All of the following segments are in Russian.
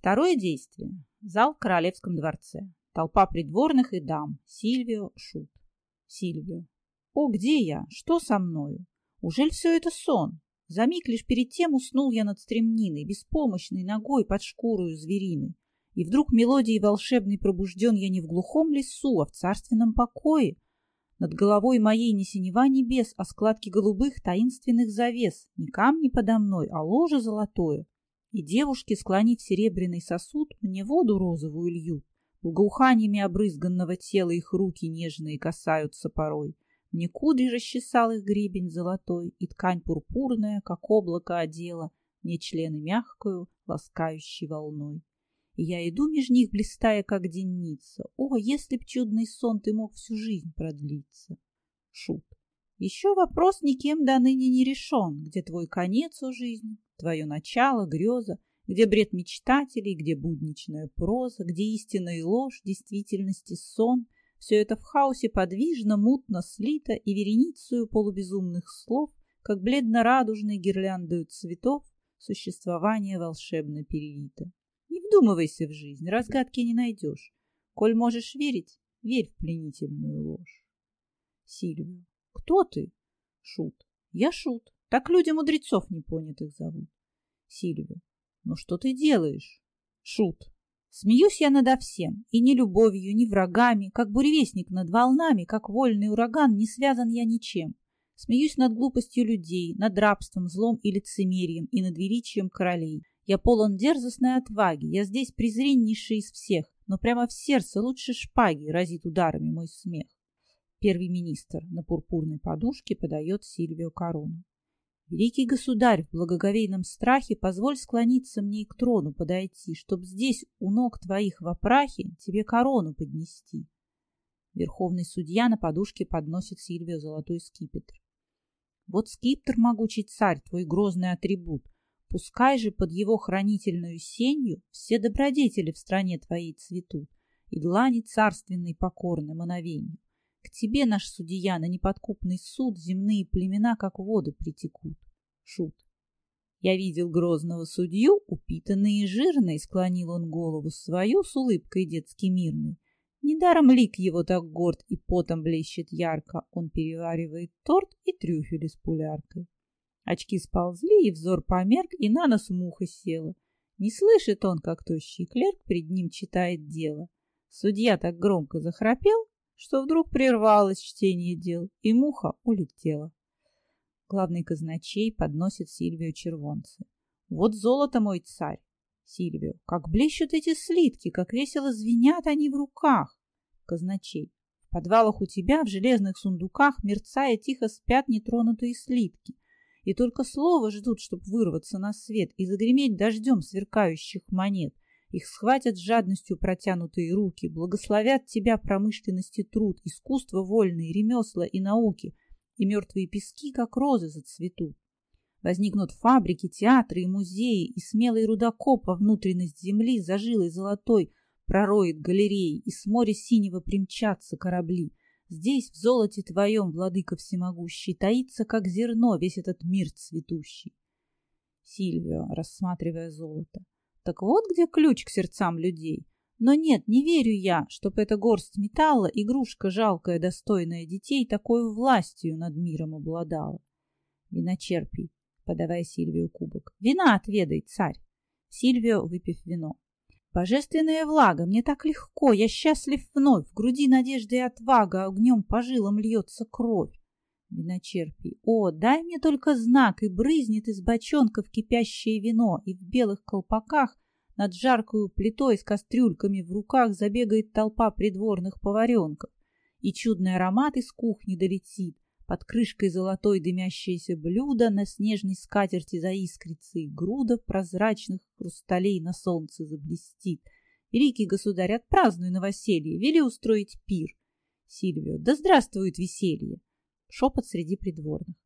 Второе действие. Зал в Королевском дворце. Толпа придворных и дам. Сильвио, Шут. Сильвио. О, где я? Что со мною? Ужель все это сон? За миг лишь перед тем уснул я над стремниной, беспомощной ногой под шкурою звериной. И вдруг мелодией волшебной пробужден я не в глухом лесу, а в царственном покое. Над головой моей не синева небес, а складки голубых таинственных завес, не камни подо мной, а ложе золотое. И девушки, склонив серебряный сосуд, мне воду розовую льют. Благоуханиями обрызганного тела их руки нежные касаются порой. Мне кудри расчесал их гребень золотой, И ткань пурпурная, как облако одела, Мне члены мягкую, ласкающей волной. И я иду меж них, блистая, как денница. О, если б чудный сон ты мог всю жизнь продлиться! Шут. Еще вопрос никем до ныне не решен. Где твой конец, о жизнь, твое начало, греза, где бред мечтателей, где будничная проза, где истина и ложь, действительности сон — все это в хаосе подвижно, мутно слито и вереницею полубезумных слов, как бледно-радужной гирляндою цветов, существование волшебно перелито. Не вдумывайся в жизнь, разгадки не найдешь. Коль можешь верить, верь в пленительную ложь. Сильвио. Кто ты? Шут. Я Шут. Так люди мудрецов непонятых зовут. Сильвио. Ну что ты делаешь? Шут. Смеюсь я надо всем, и ни любовью, ни врагами, как буревестник над волнами, как вольный ураган, не связан я ничем. Смеюсь над глупостью людей, над рабством, злом и лицемерием, и над величием королей. Я полон дерзостной отваги, я здесь презреннейший из всех, но прямо в сердце лучше шпаги разит ударами мой смех. Первый министр на пурпурной подушке подает Сильвию корону. Великий государь, в благоговейном страхе позволь склониться мне и к трону подойти, чтоб здесь у ног твоих в опрахе тебе корону поднести. Верховный судья на подушке подносит Сильвию золотой скипетр. Вот скипетр, могучий царь, твой грозный атрибут. Пускай же под его хранительную сенью все добродетели в стране твоей цветут, и длани царственной покорны мановенью. К тебе, наш судья, на неподкупный суд земные племена, как воды, притекут. Шут. Я видел грозного судью, упитанный и жирный, склонил он голову свою с улыбкой детски мирной. Недаром лик его так горд и потом блещет ярко, он переваривает торт и трюфели с пуляркой. Очки сползли, и взор померк, и на нос муха села. Не слышит он, как тощий клерк пред ним читает дело. Судья так громко захрапел, что вдруг прервалось чтение дел, и муха улетела. Главный казначей подносит Сильвию червонцы. Вот золото, мой царь! Сильвию, как блещут эти слитки, как весело звенят они в руках! Казначей. В подвалах у тебя, в железных сундуках, мерцая тихо спят нетронутые слитки. И только слово ждут, чтоб вырваться на свет и загреметь дождем сверкающих монет. Их схватят с жадностью протянутые руки, благословят тебя промышленность и труд, искусство вольные, ремесла и науки, и мертвые пески, как розы, зацветут. Возникнут фабрики, театры и музеи, и смелый рудокоп во внутренность земли зажилой золотой пророет галереи, и с моря синего примчатся корабли. Здесь, в золоте твоем, владыка всемогущий, таится, как зерно, весь этот мир цветущий. Сильвио, рассматривая золото. Так вот где ключ к сердцам людей. Но нет, не верю я, чтоб эта горсть металла, игрушка жалкая, достойная детей, такой властью над миром обладала. Виночерпий, подавай Сильвию кубок. Вина отведай, царь. Сильвио, выпив вино. Божественная влага, мне так легко, я счастлив вновь, в груди надежды и отвага, огнем по жилам льется кровь. Виночерпий, о, дай мне только знак, и брызнет из бочонков кипящее вино, и в белых колпаках над жаркою плитой с кастрюльками в руках забегает толпа придворных поваренков, и чудный аромат из кухни долетит, под крышкой золотой дымящееся блюдо на снежной скатерти заискрится, и груда прозрачных хрусталей на солнце заблестит. Великий государь, отпразднуй новоселье, вели устроить пир. Сильвио, да здравствует веселье! Шепот среди придворных.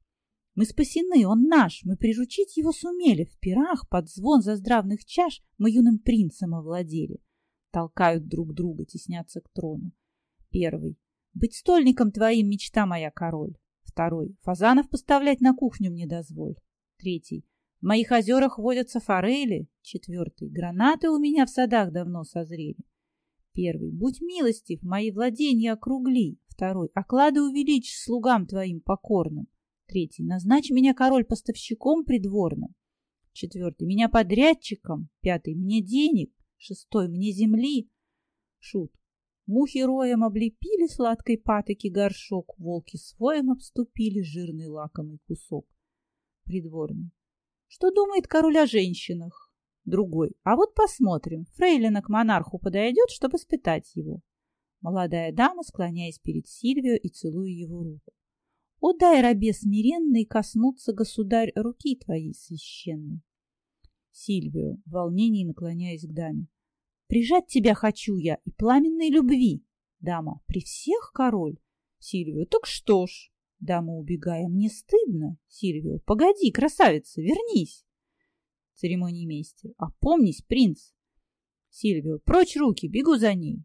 Мы спасены, он наш, мы приручить его сумели. В пирах под звон заздравных чаш мы юным принцем овладели. Толкают друг друга, теснятся к трону. Первый. Быть стольником твоим мечта моя, король. Второй. Фазанов поставлять на кухню мне дозволь. Третий. В моих озерах водятся форели. Четвертый. Гранаты у меня в садах давно созрели. Первый. Будь милостив, мои владения округли. Второй. Оклады увеличь слугам твоим покорным. Третий. Назначь меня король поставщиком придворным. Четвертый. Меня подрядчиком. Пятый. Мне денег. Шестой. Мне земли. Шут. Мухи роем облепили сладкой патоки горшок, волки своим обступили жирный лакомый кусок. Придворный. Что думает король о женщинах? Другой. А вот посмотрим. Фрейлина к монарху подойдет, чтобы испытать его. Молодая дама, склоняясь перед Сильвио и целуя его руку. О, дай рабе смиренный коснуться, государь, руки твоей священной. Сильвио, в волнении наклоняясь к даме. Прижать тебя хочу я и пламенной любви. Дама, при всех король? Сильвио, так что ж? Дама, убегая, мне стыдно. Сильвио, погоди, красавица, вернись. Церемониймейстер, опомнись, принц. Сильвио, прочь руки, бегу за ней.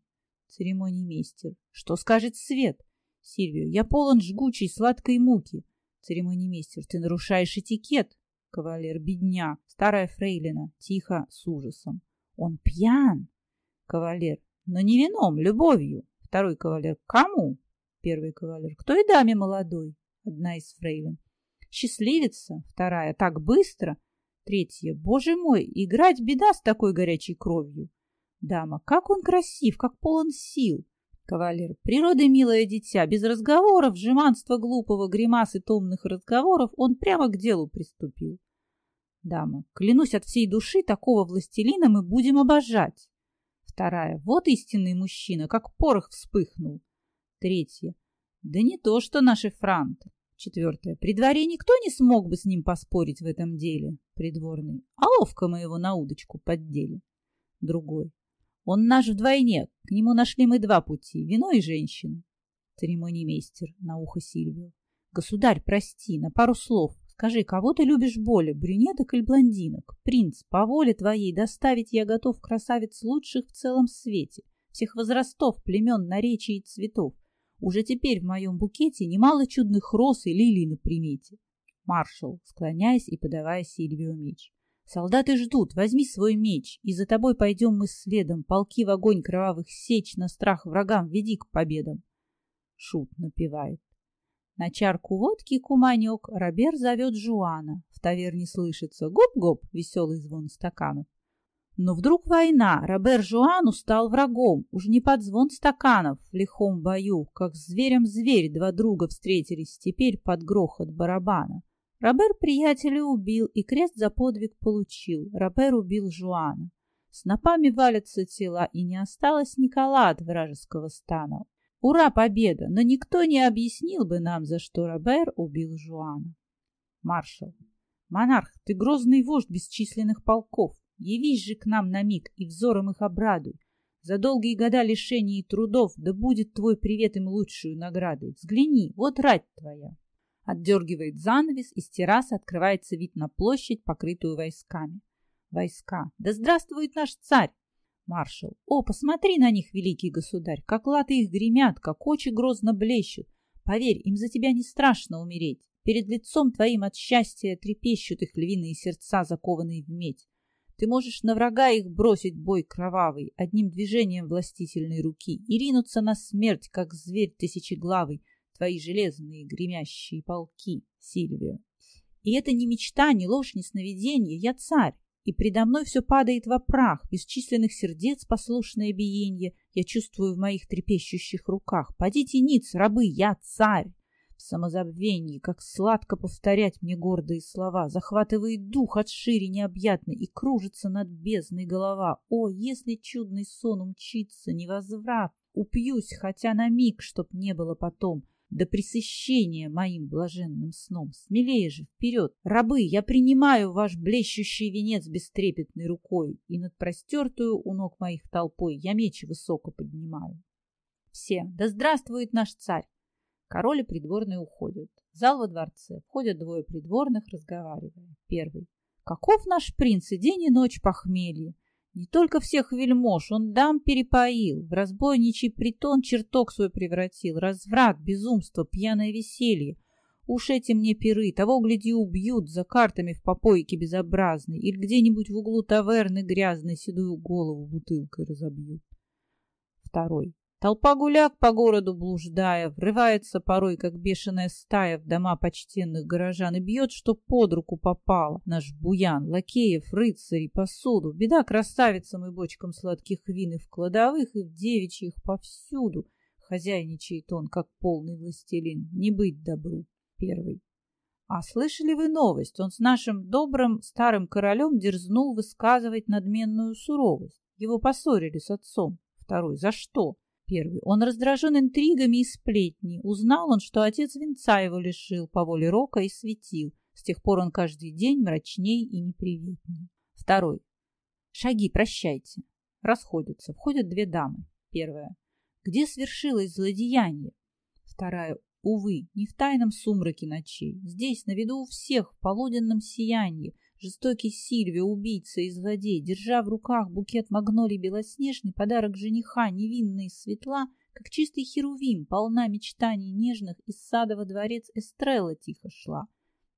Церемониймейстер, что скажет свет? Сильвио, я полон жгучей сладкой муки. Церемониймейстер, ты нарушаешь этикет. Кавалер, бедня, старая фрейлина, тихо, с ужасом. Он пьян. Кавалер, но не вином, любовью. Второй кавалер, кому? Первый кавалер, кто и даме молодой? Одна из фрейлин. Счастливица. Вторая, так быстро. Третья, боже мой, играть беда с такой горячей кровью. Дама, как он красив, как полон сил. Кавалер, природа милое дитя, без разговоров, жеманства глупого, гримас и томных разговоров, он прямо к делу приступил. Дама, клянусь от всей души, такого властелина мы будем обожать. Вторая, вот истинный мужчина, как порох вспыхнул. Третья, да не то, что наши франты. Четвертое, при дворе никто не смог бы с ним поспорить в этом деле. Придворный, а ловко мы его на удочку поддели. Другой, он наш вдвойне. К нему нашли мы два пути — вино и женщины. Церемониймейстер на ухо Сильвию. Государь, прости, на пару слов. Скажи, кого ты любишь более, брюнеток или блондинок? Принц, по воле твоей доставить я готов красавиц лучших в целом свете, всех возрастов, племен, наречий и цветов. Уже теперь в моем букете немало чудных роз и лилий на примете. Маршал, склоняясь и подавая Сильвию меч. Солдаты ждут, возьми свой меч, и за тобой пойдем мы следом, полки в огонь кровавых сечь, на страх врагам веди к победам. Шут напевает. На чарку водки куманек Робер зовет Жуана. В таверне слышится гоп-гоп, веселый звон стаканов. Но вдруг война, Робер Жуану стал врагом, уж не под звон стаканов в лихом бою, как зверем зверь два друга встретились теперь под грохот барабана. Робер приятеля убил и крест за подвиг получил. Робер убил Жуана. Снопами валятся тела, и не осталось Никола от вражеского стана. Ура, победа! Но никто не объяснил бы нам, за что Робер убил Жуана. Маршал. Монарх, ты грозный вождь бесчисленных полков. Явись же к нам на миг и взором их обрадуй. За долгие года лишений и трудов да будет твой привет им лучшую наградой. Взгляни, вот рать твоя. Отдергивает занавес, из террасы открывается вид на площадь, покрытую войсками. Войска. Да здравствует наш царь! Маршал. О, посмотри на них, великий государь, как латы их гремят, как очи грозно блещут. Поверь, им за тебя не страшно умереть. Перед лицом твоим от счастья трепещут их львиные сердца, закованные в медь. Ты можешь на врага их бросить бой кровавый, одним движением властительной руки, и ринуться на смерть, как зверь тысячеглавый, твои железные гремящие полки, Сильвия. И это не мечта, не ложь, не сновидение. Я царь, и предо мной все падает во прах, бесчисленных сердец послушное биенье я чувствую в моих трепещущих руках. Подите ниц, рабы, я царь! В самозабвении, как сладко повторять мне гордые слова, захватывает дух от шире необъятной и кружится над бездной голова. О, если чудный сон умчится, невозврат, упьюсь, хотя на миг, чтоб не было потом — до пресыщения моим блаженным сном. Смелее же, вперед! Рабы, я принимаю ваш блещущий венец бестрепетной рукой, и над простертую у ног моих толпой я меч высоко поднимаю. Все, да здравствует наш царь! Король и придворные уходят. В зал во дворце входят двое придворных, разговаривая. Первый. Каков наш принц и день и ночь похмелье? Не только всех вельмож, он дам перепоил, в разбойничий притон чертог свой превратил, разврат, безумство, пьяное веселье. Уж эти мне перы, того, гляди, убьют за картами в попойке безобразной или где-нибудь в углу таверны грязной седую голову бутылкой разобьют. Второй. Толпа гуляк по городу блуждая, врывается порой, как бешеная стая, в дома почтенных горожан и бьет, что под руку попало. Наш буян, лакеев, рыцарей, посуду. Беда красавицам и бочкам сладких вин и в кладовых, и в девичьих повсюду. Хозяйничает он, как полный властелин, не быть добру. Первый. А слышали вы новость? Он с нашим добрым старым королем дерзнул высказывать надменную суровость. Его поссорили с отцом. Второй. За что? Первый. Он раздражен интригами и сплетней. Узнал он, что отец венца его лишил по воле рока и светил. С тех пор он каждый день мрачней и неприветней. Второй. Шаги, прощайте. Расходятся. Входят две дамы. Первая. Где свершилось злодеяние? Вторая. Увы, не в тайном сумраке ночей. Здесь, на виду у всех, в полуденном сиянии, жестокий Сильвия, убийца и злодей, держа в руках букет магнолий белоснежный, подарок жениха, невинный светла, как чистый херувим, полна мечтаний нежных, из сада во дворец Эстрелла тихо шла.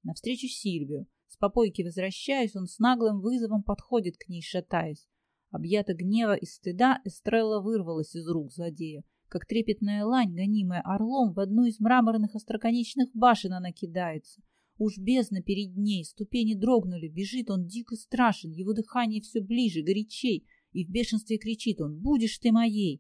Навстречу Сильвию. С попойки возвращаясь, он с наглым вызовом подходит к ней, шатаясь. Объята гнева и стыда, Эстрелла вырвалась из рук злодея как трепетная лань, гонимая орлом, в одну из мраморных остроконечных башен она кидается. Уж бездна перед ней, ступени дрогнули, бежит он дико страшен, его дыхание все ближе, горячей, и в бешенстве кричит он «Будешь ты моей!»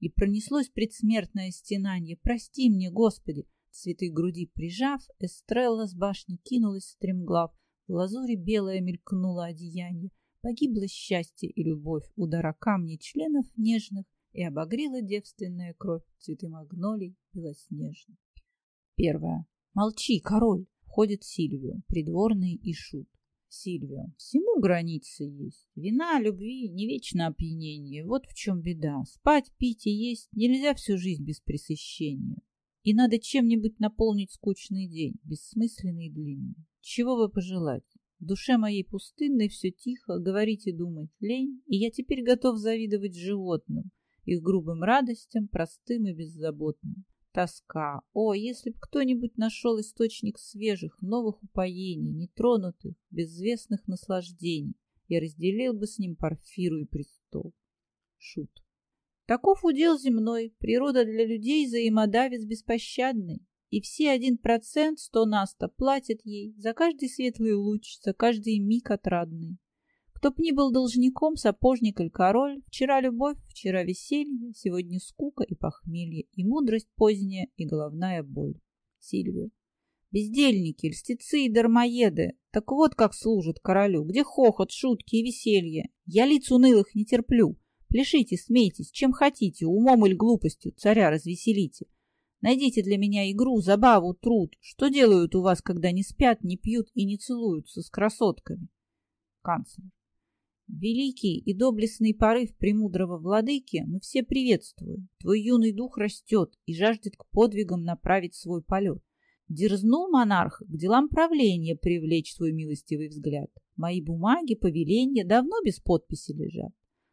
И пронеслось предсмертное стенанье «Прости мне, Господи!» Цветы груди прижав, Эстрелла с башни кинулась стремглав, в лазуре белое мелькнуло одеяние, погибло счастье и любовь, удара камней членов нежных, и обогрела девственная кровь цветы магнолий белоснежных. Первое. Молчи, король! Входит Сильвио, придворный и шут. Сильвио. Всему границы есть. Вина, любви, не вечно опьянение. Вот в чем беда. Спать, пить и есть нельзя всю жизнь без пресыщения. И надо чем-нибудь наполнить скучный день, бессмысленный и длинный. Чего вы пожелать? В душе моей пустынной все тихо, говорить и думать лень, и я теперь готов завидовать животным, их грубым радостям, простым и беззаботным. Тоска. О, если б кто-нибудь нашел источник свежих, новых упоений, нетронутых, безвестных наслаждений, и разделил бы с ним парфиру и престол. Шут. Таков удел земной, природа для людей взаимодавец беспощадный, и все один процент сто наста платят ей за каждый светлый луч, за каждый миг отрадный. Кто б ни был должником, сапожник или король, вчера любовь, вчера веселье, сегодня скука и похмелье, и мудрость поздняя, и головная боль. Сильвию. Бездельники, льстецы и дармоеды, так вот как служат королю, где хохот, шутки и веселье. Я лиц унылых не терплю. Пляшите, смейтесь, чем хотите, умом или глупостью царя развеселите. Найдите для меня игру, забаву, труд. Что делают у вас, когда не спят, не пьют и не целуются с красотками? Канцлер. Великий и доблестный порыв премудрого владыки мы все приветствуем. Твой юный дух растет и жаждет к подвигам направить свой полет. Дерзнул монарх к делам правления привлечь свой милостивый взгляд. Мои бумаги, повеления давно без подписи лежат.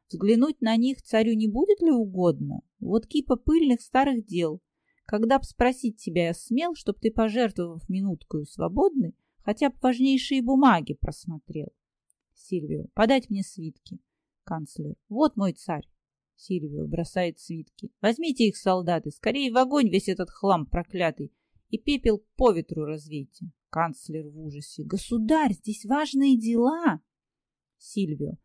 Взглянуть на них царю не будет ли угодно? Вот кипа пыльных старых дел. Когда б спросить тебя я смел, чтоб ты, пожертвовав минуткою свободной, хотя бы важнейшие бумаги просмотрел. Сильвио, подать мне свитки. Канцлер, вот мой царь. Сильвио бросает свитки. Возьмите их, солдаты, скорее в огонь весь этот хлам проклятый и пепел по ветру развейте. Канцлер в ужасе. Государь, здесь важные дела. Сильвио,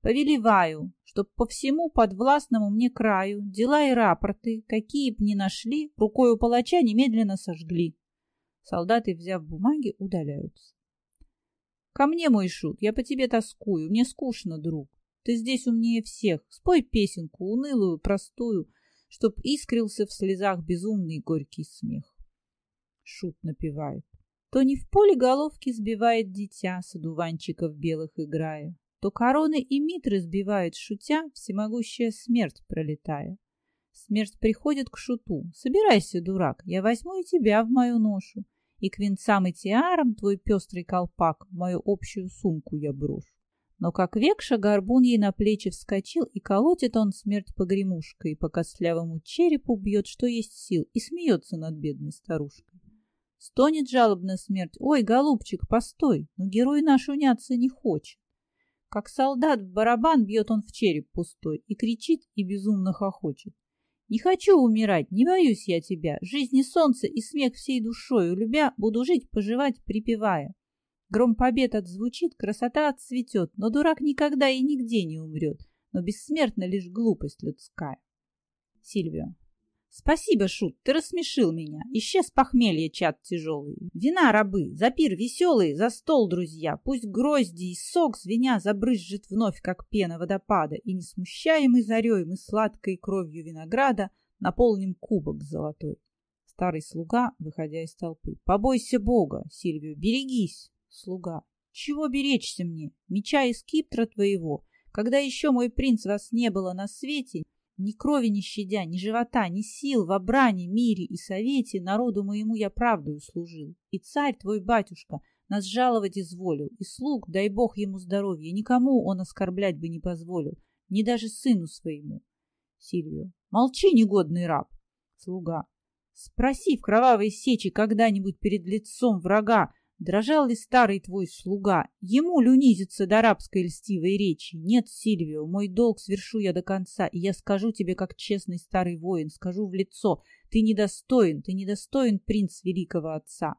повелеваю, чтоб по всему подвластному мне краю дела и рапорты, какие б ни нашли, рукою палача немедленно сожгли. Солдаты, взяв бумаги, удаляются. Ко мне, мой шут, я по тебе тоскую, мне скучно, друг. Ты здесь умнее всех. Спой песенку, унылую, простую, чтоб искрился в слезах безумный горький смех. Шут напевает. То не в поле головки сбивает дитя, с одуванчиков белых играя, то короны и митры сбивает, шутя, всемогущая смерть пролетая. Смерть приходит к шуту. Собирайся, дурак, я возьму и тебя в мою ношу и к венцам и тиарам твой пестрый колпак в мою общую сумку я брошу. Но как векша горбун ей на плечи вскочил, и колотит он смерть погремушкой, по костлявому черепу бьет, что есть сил, и смеется над бедной старушкой. Стонет жалобно смерть. Ой, голубчик, постой, но герой наш уняться не хочет. Как солдат в барабан бьет он в череп пустой и кричит и безумно хохочет. Не хочу умирать, не боюсь я тебя. Жизни солнце и смех всей душою любя, буду жить, поживать, припевая. Гром побед отзвучит, красота отцветет, но дурак никогда и нигде не умрет, но бессмертна лишь глупость людская. Сильвия. Спасибо, Шут, ты рассмешил меня. Исчез похмелье, чат тяжелый. Вина, рабы, за пир веселый, за стол, друзья. Пусть грозди и сок, звеня, забрызжет вновь, как пена водопада, и не смущаемый зарей мы сладкой кровью винограда наполним кубок золотой. Старый слуга, выходя из толпы. Побойся Бога, Сильвию, берегись, слуга. Чего беречься мне? Меча и скиптра твоего. Когда еще мой принц вас не было на свете, ни крови не щадя, ни живота, ни сил в обране, мире и совете народу моему я правдою служил. И царь твой батюшка нас жаловать изволил, и слуг, дай бог ему здоровья, никому он оскорблять бы не позволил, ни даже сыну своему. Сильвио. Молчи, негодный раб. Слуга. Спроси в кровавой сечи когда-нибудь перед лицом врага, Дрожал ли старый твой слуга? Ему ли унизиться до рабской льстивой речи? Нет, Сильвио, мой долг свершу я до конца, и я скажу тебе, как честный старый воин, скажу в лицо, ты недостоин, ты недостоин принц великого отца.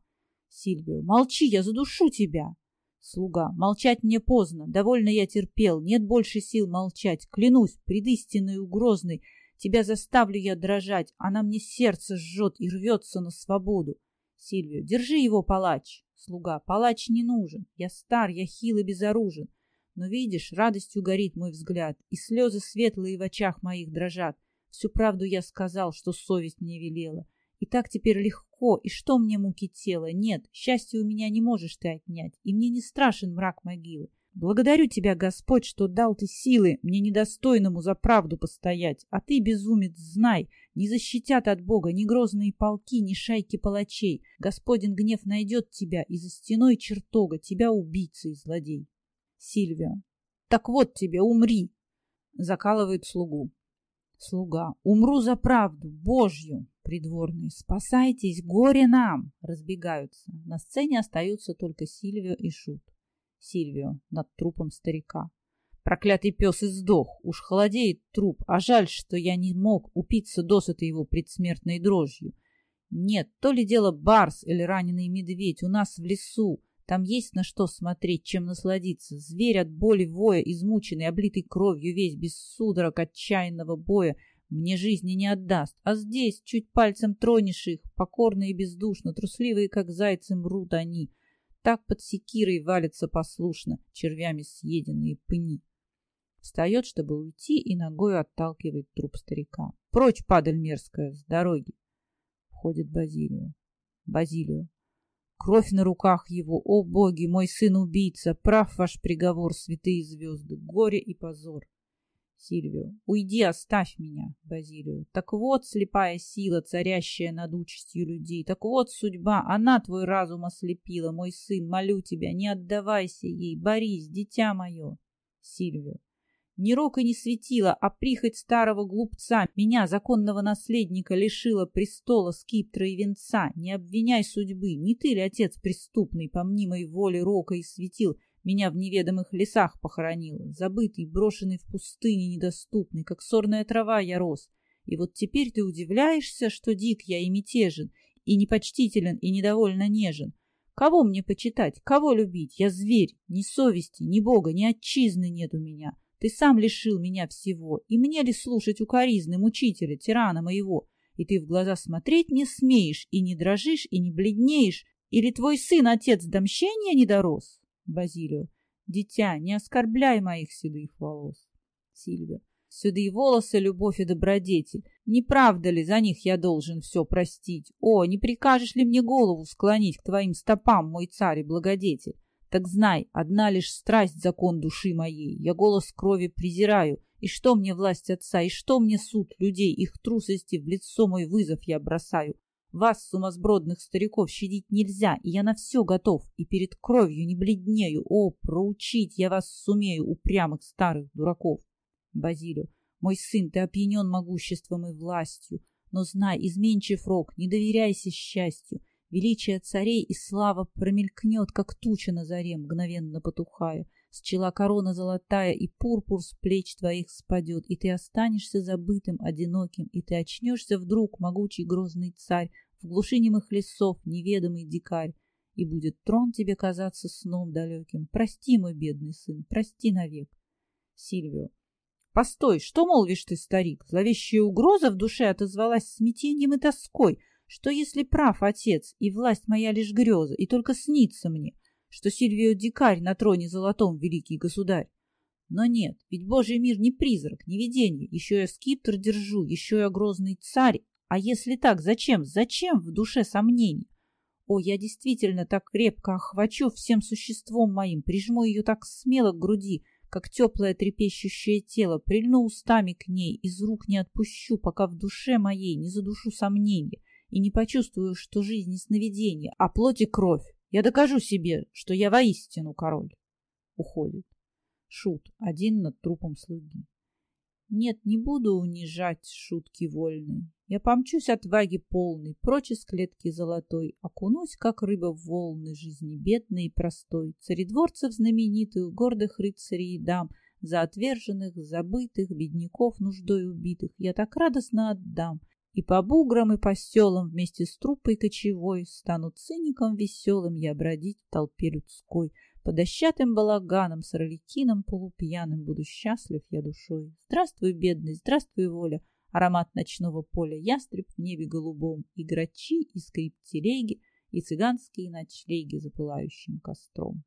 Сильвио, молчи, я задушу тебя. Слуга, молчать мне поздно, довольно я терпел, нет больше сил молчать, клянусь, пред истинной угрозной, тебя заставлю я дрожать, она мне сердце жжет и рвется на свободу. Сильвио, держи его, палач. Слуга, палач не нужен. Я стар, я хил и безоружен. Но видишь, радостью горит мой взгляд, и слезы светлые в очах моих дрожат. Всю правду я сказал, что совесть мне велела. И так теперь легко, и что мне муки тела? Нет, счастья у меня не можешь ты отнять, и мне не страшен мрак могилы. Благодарю тебя, Господь, что дал ты силы мне недостойному за правду постоять. А ты, безумец, знай, не защитят от Бога ни грозные полки, ни шайки палачей. Господин гнев найдет тебя, и за стеной чертога тебя убийца и злодей. Сильвия. Так вот тебе, умри. Закалывает слугу. Слуга. Умру за правду, Божью. Придворные. Спасайтесь, горе нам. Разбегаются. На сцене остаются только Сильвио и Шут. Сильвио над трупом старика. Проклятый пес и сдох. Уж холодеет труп, а жаль, что я не мог упиться досыта его предсмертной дрожью. Нет, то ли дело барс или раненый медведь у нас в лесу. Там есть на что смотреть, чем насладиться. Зверь от боли воя, измученный, облитый кровью, весь без судорог отчаянного боя, мне жизни не отдаст. А здесь чуть пальцем тронешь их, покорно и бездушно, трусливые, как зайцы, мрут они — так под секирой валятся послушно, червями съеденные пни. Встает, чтобы уйти, и ногой отталкивает труп старика. Прочь, падаль мерзкая, с дороги. Входит Базилию. Базилию. Кровь на руках его. О, боги, мой сын-убийца! Прав ваш приговор, святые звезды. Горе и позор. Сильвио. Уйди, оставь меня, Базилию. Так вот слепая сила, царящая над участью людей. Так вот судьба, она твой разум ослепила, мой сын, молю тебя, не отдавайся ей, борись, дитя мое. Сильвио. Ни рока не светила, а прихоть старого глупца меня, законного наследника, лишила престола, скиптра и венца. Не обвиняй судьбы, не ты ли отец преступный, по мнимой воле рока и светил, меня в неведомых лесах похоронил, забытый, брошенный в пустыне, недоступный, как сорная трава я рос. И вот теперь ты удивляешься, что дик я и мятежен, и непочтителен, и недовольно нежен. Кого мне почитать, кого любить? Я зверь, ни совести, ни бога, ни отчизны нет у меня. Ты сам лишил меня всего, и мне ли слушать укоризны мучителя, тирана моего? И ты в глаза смотреть не смеешь, и не дрожишь, и не бледнеешь, или твой сын, отец, до мщения не дорос? Базилио. Дитя, не оскорбляй моих седых волос. Сильвия. Седые волосы — любовь и добродетель. Не правда ли за них я должен все простить? О, не прикажешь ли мне голову склонить к твоим стопам, мой царь и благодетель? Так знай, одна лишь страсть — закон души моей. Я голос крови презираю. И что мне власть отца, и что мне суд людей, их трусости в лицо мой вызов я бросаю. Вас, сумасбродных стариков, щадить нельзя, и я на все готов, и перед кровью не бледнею. О, проучить я вас сумею, упрямых старых дураков. Базилио, мой сын, ты опьянен могуществом и властью, но знай, изменчив рок, не доверяйся счастью. Величие царей и слава промелькнет, как туча на заре, мгновенно потухая. С чела корона золотая, и пурпур с плеч твоих спадет, и ты останешься забытым, одиноким, и ты очнешься вдруг, могучий грозный царь, в глуши немых лесов, неведомый дикарь, и будет трон тебе казаться сном далеким. Прости, мой бедный сын, прости навек. Сильвио. Постой, что молвишь ты, старик? Зловещая угроза в душе отозвалась смятением и тоской. Что если прав отец, и власть моя лишь греза, и только снится мне, что Сильвио дикарь на троне золотом великий государь? Но нет, ведь Божий мир не призрак, не видение. Еще я скиптр держу, еще я грозный царь. А если так, зачем, зачем в душе сомнений? О, я действительно так крепко охвачу всем существом моим, прижму ее так смело к груди, как теплое трепещущее тело, прильну устами к ней, из рук не отпущу, пока в душе моей не задушу сомнения и не почувствую, что жизнь не сновидение, а плоть и кровь. Я докажу себе, что я воистину король. Уходит. Шут, один над трупом слуги. Нет, не буду унижать шутки вольной. Я помчусь от ваги полной, прочь из клетки золотой, окунусь, как рыба в волны жизни бедной и простой, царедворцев знаменитых, гордых рыцарей и дам, за отверженных, забытых, бедняков нуждой убитых, я так радостно отдам, и по буграм и по селам вместе с трупой кочевой стану циником веселым я бродить в толпе людской, по дощатым балаганам с роликином полупьяным буду счастлив я душой. Здравствуй, бедность, здравствуй, воля, аромат ночного поля, ястреб в небе голубом, и грачи, и скрип телеги, и цыганские ночлеги за пылающим костром.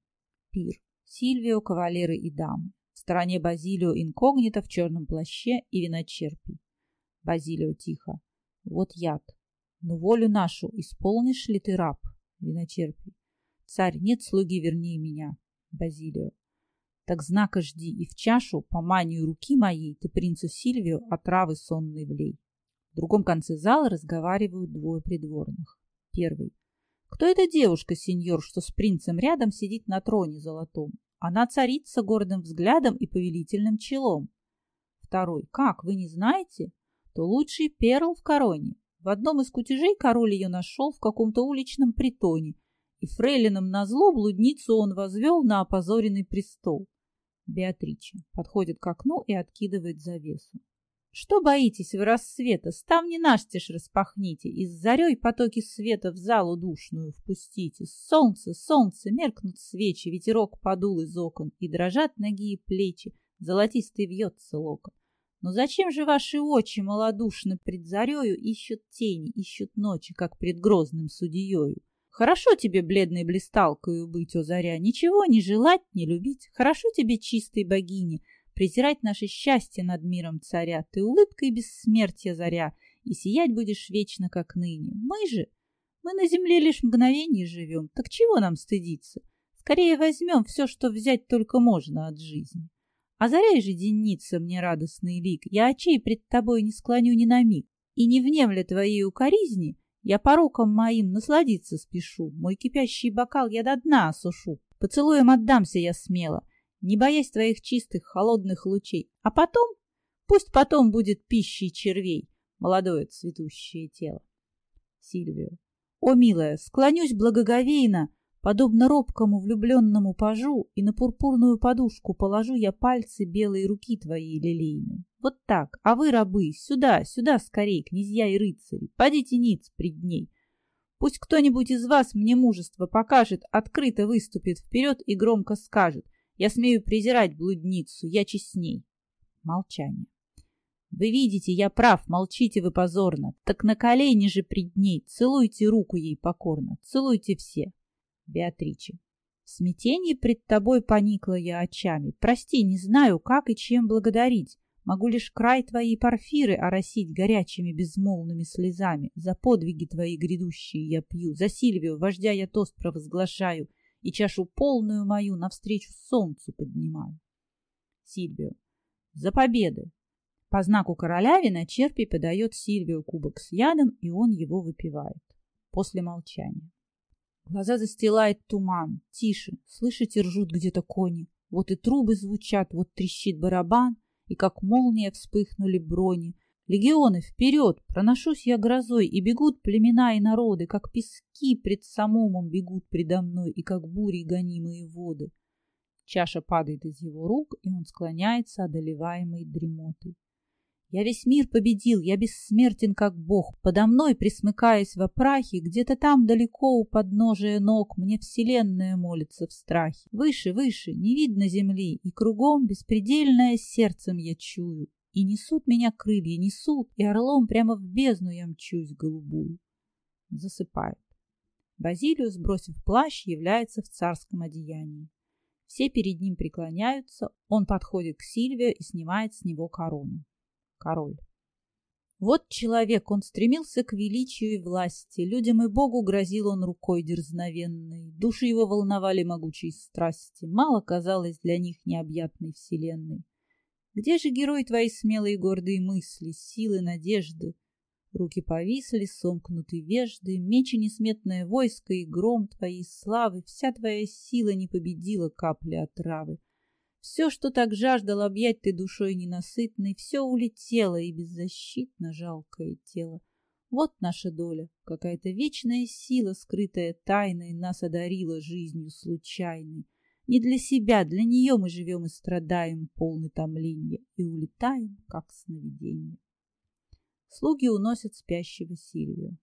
Пир. Сильвио, кавалеры и дамы. В стороне Базилио инкогнито в черном плаще и виночерпий. Базилио тихо. Вот яд. Но волю нашу исполнишь ли ты, раб? Виночерпий. Царь, нет слуги вернее меня. Базилио. Так знака жди, и в чашу, по манию руки моей, ты принцу Сильвию отравы сонной влей. В другом конце зала разговаривают двое придворных. Первый. Кто эта девушка, сеньор, что с принцем рядом сидит на троне золотом? Она царица гордым взглядом и повелительным челом. Второй. Как, вы не знаете? То лучший перл в короне. В одном из кутежей король ее нашел в каком-то уличном притоне, и фрейлином назло блудницу он возвел на опозоренный престол. Беатриче. Подходит к окну и откидывает завесу. Что боитесь вы рассвета? Ставни настежь распахните, и с зарей потоки света в залу душную впустите. Солнце, солнце, меркнут свечи, ветерок подул из окон, и дрожат ноги и плечи, золотистый вьется локон. Но зачем же ваши очи малодушно пред зарею ищут тени, ищут ночи, как пред грозным судьею? Хорошо тебе, бледной блисталкою, быть, о заря, ничего не желать, не любить. Хорошо тебе, чистой богини, презирать наше счастье над миром царя. Ты улыбкой бессмертия заря, и сиять будешь вечно, как ныне. Мы же, мы на земле лишь мгновение живем, так чего нам стыдиться? Скорее возьмем все, что взять только можно от жизни. Озаряй же, денница, мне радостный лик, я очей пред тобой не склоню ни на миг, и не внемля твоей укоризни, я пороком моим насладиться спешу, мой кипящий бокал я до дна осушу. Поцелуем отдамся я смело, не боясь твоих чистых холодных лучей. А потом, пусть потом будет пищей червей, молодое цветущее тело. Сильвио. О, милая, склонюсь благоговейно, подобно робкому влюбленному пажу, и на пурпурную подушку положу я пальцы белой руки твоей лилейной. Вот так. А вы, рабы, сюда, сюда скорей, князья и рыцари. Падите ниц пред ней. Пусть кто-нибудь из вас мне мужество покажет, открыто выступит вперед и громко скажет. Я смею презирать блудницу, я честней. Молчание. Вы видите, я прав, молчите вы позорно. Так на колени же пред ней, целуйте руку ей покорно, целуйте все. Беатриче. В смятении пред тобой поникла я очами. Прости, не знаю, как и чем благодарить. Могу лишь край твоей парфиры оросить горячими безмолвными слезами. За подвиги твои грядущие я пью, за Сильвию, вождя я тост провозглашаю, и чашу полную мою навстречу солнцу поднимаю. Сильвию. За победы! По знаку короля виночерпий подает Сильвию кубок с ядом, и он его выпивает. После молчания. Глаза застилает туман. Тише. Слышите, ржут где-то кони. Вот и трубы звучат, вот трещит барабан — и как молния вспыхнули брони. Легионы вперед! Проношусь я грозой, и бегут племена и народы, как пески пред самумом бегут предо мной, и как бури гонимые воды. Чаша падает из его рук, и он склоняется, одолеваемый дремотой. Я весь мир победил, я бессмертен, как бог. Подо мной, присмыкаясь во прахе, где-то там далеко у подножия ног мне вселенная молится в страхе. Выше, выше, не видно земли, и кругом беспредельное сердцем я чую. И несут меня крылья, несут, и орлом прямо в бездну я мчусь голубую. Засыпает. Базилиус, бросив плащ, является в царском одеянии. Все перед ним преклоняются, он подходит к Сильвию и снимает с него корону король. Вот человек, он стремился к величию и власти, людям и Богу грозил он рукой дерзновенной, души его волновали могучие страсти, мало казалось для них необъятной вселенной. Где же герой твои смелые гордые мысли, силы, надежды? Руки повисли, сомкнуты вежды, мечи несметное войско и гром твоей славы, вся твоя сила не победила капли отравы. Все, что так жаждал объять ты душой ненасытной, все улетело, и беззащитно жалкое тело. Вот наша доля, какая-то вечная сила, скрытая тайной, нас одарила жизнью случайной. Не для себя, для нее мы живем и страдаем, полны томления, и улетаем, как сновидение. Слуги уносят спящего Сильвию.